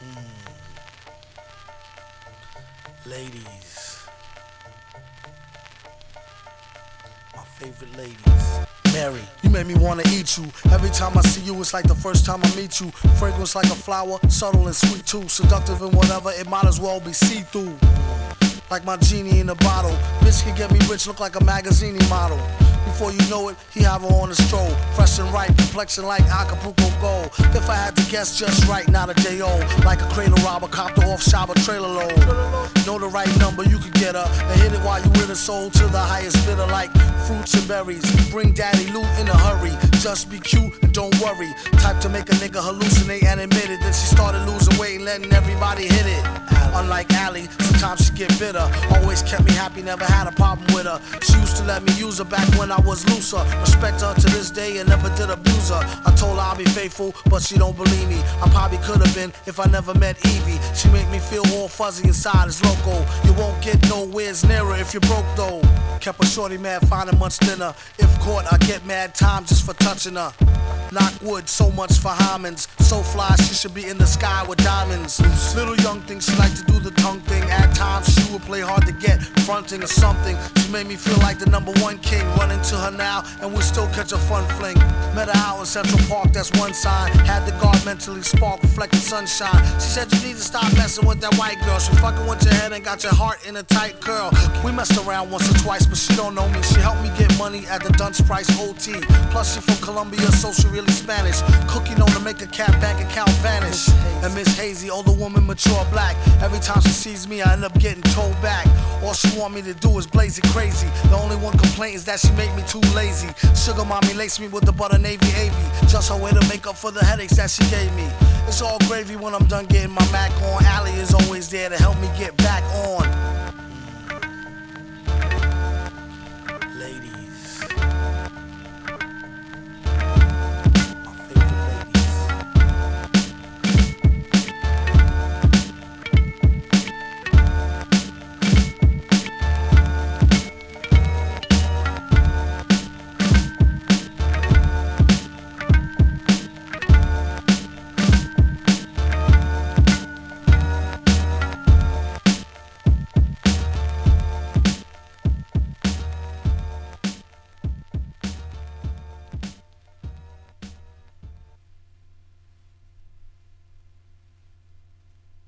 Mm. Ladies. My favorite ladies. Mary, you made me wanna eat you. Every time I see you, it's like the first time I meet you. Fragrance like a flower, subtle and sweet too. Seductive and whatever, it might as well be see through. Like my genie in a bottle. Bitch can get me rich, look like a magazine model. Before you know it, he have her on a stroll. Fresh and right, complexion like Acapulco gold. If I had to guess just right, not a day old. Like a cradle robber, copter off shop, a trailer load. Know the right number, you can get her. And hit it while you in the soul to the highest bidder, like fruits and berries. Bring daddy loot in a hurry. Just be cute and don't worry. Type to make a nigga hallucinate and admit it. Then she started losing weight and letting everybody hit it. Unlike Allie, sometimes she get bitter. Always kept me happy, never had a problem with her. She used to let me use her back when I was looser. Respect her to this day and never did abuse her. I told her I'll be faithful, but she don't believe me. I probably could have been if I never met Evie. She make me feel all fuzzy inside, it's loco. You won't get nowhere's nearer if you're broke though. Kept a shorty mad, finding much thinner. If caught, I get mad time just for touching her. Knock wood, so much for Hymens. So fly, she should be in the sky with diamonds. Little young thing, she like to do the tongue times, she would play hard to get, fronting or something. She made me feel like the number one king. Running to her now, and we still catch a fun fling. Met her out in Central Park, that's one sign. Had the guard mentally spark, reflecting sunshine. She said you need to stop messing with that white girl. She fucking with your head and got your heart in a tight curl. We messed around once or twice, but she don't know me. She helped me get money at the Dunce Price OT. Plus, she from Colombia, so she really Spanish. Cookie known to make a cat bank account vanish. And Miss Hazy, older woman, mature black. Every time she sees me, I end up getting told back. All she want me to do is blaze it crazy. The only one complaint is that she make me too lazy. Sugar mommy laced me with the butter navy avy. Just her way to make up for the headaches that she gave me. It's all gravy when I'm done getting my Mac on. Allie is always there to help me get back on.